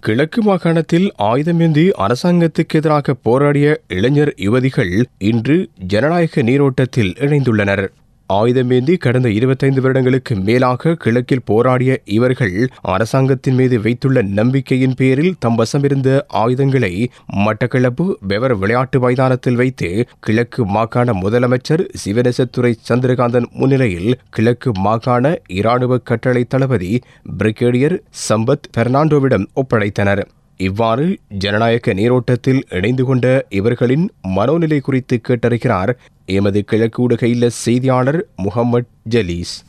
கிழக்கு மாகாணத்தில் ஆயுதமேந்தி அரசாங்கத்துக்கு எதிராக போராடிய இளைஞர் யுவதிகள் இன்று ஜனநாயக நீரோட்டத்தில் இணைந்துள்ளனர். ஆயுதமேந்தி கடந்த இருபத்தைந்து வருடங்களுக்கு மேலாக கிழக்கில் போராடிய இவர்கள் அரசாங்கத்தின் மீது வைத்துள்ள நம்பிக்கையின் பேரில் தம் வசமிருந்த ஆயுதங்களை மட்டக்களப்பு வெவர் விளையாட்டு மைதானத்தில் வைத்து கிழக்கு மாகாண முதலமைச்சர் சிவனேசத்துறை சந்திரகாந்தன் முன்னிலையில் கிழக்கு மாகாண இராணுவ கட்டளை தளபதி பிரிகேடியர் சம்பத் பெர்னாண்டோவிடம் ஒப்படைத்தனர். இவ்வாறு ஜனநாயக நீரோட்டத்தில் இணைந்து கொண்ட இவர்களின் மனோநிலை குறித்து கேட்டறிகிறார் எமது கிழக்கு ஊடக செய்தியாளர் முகமது ஜலீஸ்.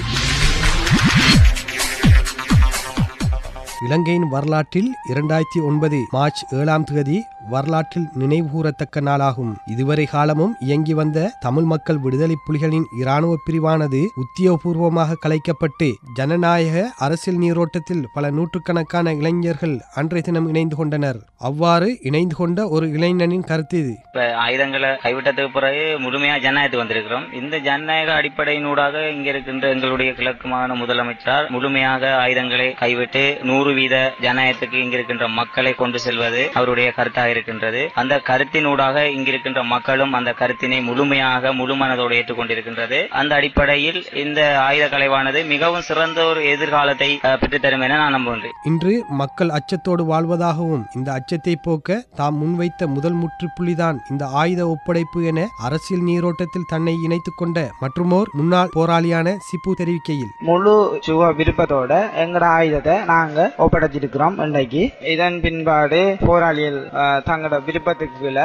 இலங்கையின் வரலாற்றில் இரண்டாயிரத்தி ஒன்பது மார்ச் ஏழாம் தேதி வரலாற்றில் நினைவுகூரத்தக்க நாளாகும். இதுவரை காலமும் இயங்கி வந்த தமிழ் மக்கள் விடுதலை புலிகளின் இராணுவ பிரிவானது உத்தியோகபூர்வமாக கலைக்கப்பட்டு ஜனநாயக அரசியல் நீரோட்டத்தில் பல நூற்றுக்கணக்கான இளைஞர்கள் அன்றைய தினம் இணைந்து கொண்டனர். அவ்வாறு இணைந்து கொண்ட ஒரு இளைஞனின் கருத்து இது. இப்ப ஆயுதங்களை கைவிட்டதுக்கு பிறகு முழுமையா ஜனநாயகத்துக்கு வந்திருக்கிறோம். இந்த ஜனநாயக அடிப்படையினூடாக இங்க இருக்கின்ற எங்களுடைய கிழக்கு மாகாண முதலமைச்சர் முழுமையாக ஆயுதங்களை கைவிட்டு நூறு வீத ஜனநாயகத்துக்கு இங்க இருக்கின்ற மக்களை கொண்டு செல்வது அவருடைய கருத்தாக இருக்கின்றது அந்த கருத்தினூடாக இங்கிருக்கின்ற மக்களும் அந்த கருத்தினை முழுமையாக முழு மனதோடு ஏற்றுக்கொண்டிருக்கின்றது. அந்த அடிப்படையில் இந்த ஆயுத கலைவானது மிகவும் சிறந்த ஒரு எதிர்காலத்தை பெற்றுத்தரும் என நான் நம்புகின்றேன். இன்று மக்கள் அச்சத்தோடு வாழ்வதாகவும் இந்த அச்சத்தை போக்க தாம் முன்வைத்த முதல் முற்றுப்புள்ளிதான் இந்த ஆயுத ஒப்படைப்பு என அரசியல் நீரோட்டத்தில் தன்னை இணைத்துக் கொண்ட மற்றுமோர் முன்னாள் போராளியான சிப்பு தெரிவிக்கையில். முழு சுக விருப்பத்தோட எங்கட ஆயுதத்தை நாங்க ஒப்படைச்சிருக்கிறோம் இன்னைக்கு. இதன் பின்பாடு போராளிகள் தங்களோட விருப்பத்துக்குள்ள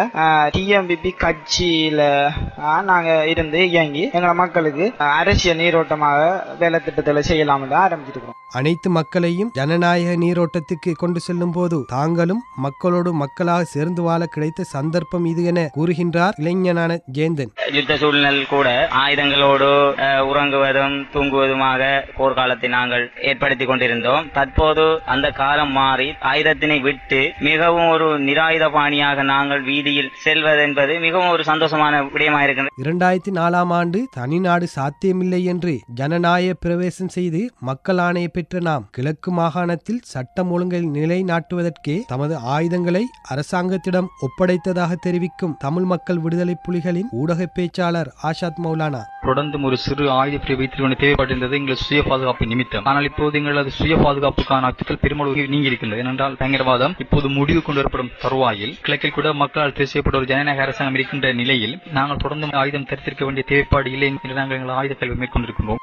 டிஎம்பிபி கட்சியில நாங்க இருந்து இயங்கி எங்கள மக்களுக்கு அரசியல் நீரோட்டமாக வேலை திட்டத்தில் செய்யலாம் தான் ஆரம்பிச்சிருக்கிறோம். அனைத்து மக்களையும் ஜனநாயக நீரோட்டத்துக்கு கொண்டு செல்லும் போது தாங்களும் மக்களோடு மக்களாக சேர்ந்து வாழ கிடைத்த சந்தர்ப்பம் இது என கூறுகின்றார் இளைஞனான ஜேந்தன் யுத்த சூழ்நிலை கூட ஆயுதங்களோடு அஹ், உறங்குவதும் தூங்குவதுமாக போர்க்காலத்தை நாங்கள் ஏற்படுத்தி கொண்டிருந்தோம். தற்போது அந்த காலம் மாறி ஆயுதத்தினை விட்டு மிகவும் ஒரு நிராயுத பாணியாக நாங்கள் வீதியில் செல்வதென்பது மிகவும் ஒரு சந்தோஷமான விடயமாக இருக்கின்றது இரண்டாயிரத்தி நாலாம் ஆண்டு தனிநாடு சாத்தியமில்லை என்று ஜனநாயக பிரவேசம் செய்து மக்கள் ஆணையை பெற்ற நாம் கிழக்கு மாகாணத்தில் சட்டம் ஒழுங்கை நிலைநாட்டுவதற்கே தமது ஆயுதங்களை அரசாங்கத்திடம் ஒப்படைத்ததாக தெரிவிக்கும் தமிழ் மக்கள் விடுதலை புலிகளின் ஊடக பேச்சாளர் ஆஷாத் மௌலானா. தொடர்ந்தும் ஒரு சிறு ஆயுத பிரிவு வைத்திருக்க தேவைப்பட்டிருந்தது. எங்கள் சுய பாதுகாப்பு நிமித்தம். ஆனால் இப்போது எங்களது சுய பாதுகாப்புக்கான அச்சுறுத்தல் பெருமளவு நீங்கி இருக்கின்றது ஏனென்றால் பயங்கரவாதம் இப்போது முடிவு கொண்டு வரப்படும் தருவாயில் கிழக்கில் கூட மக்களால் தேர்வு ஒரு ஜனநாயக அரசாங்கம் இருக்கின்ற நிலையில் நாங்கள் தொடர்ந்து ஆயுதம் தரித்திருக்க வேண்டிய தேவைப்பாடு இல்லை என்று நாங்கள் எங்கள் ஆயுத கல்வி மேற்கொண்டிருக்கின்றோம்.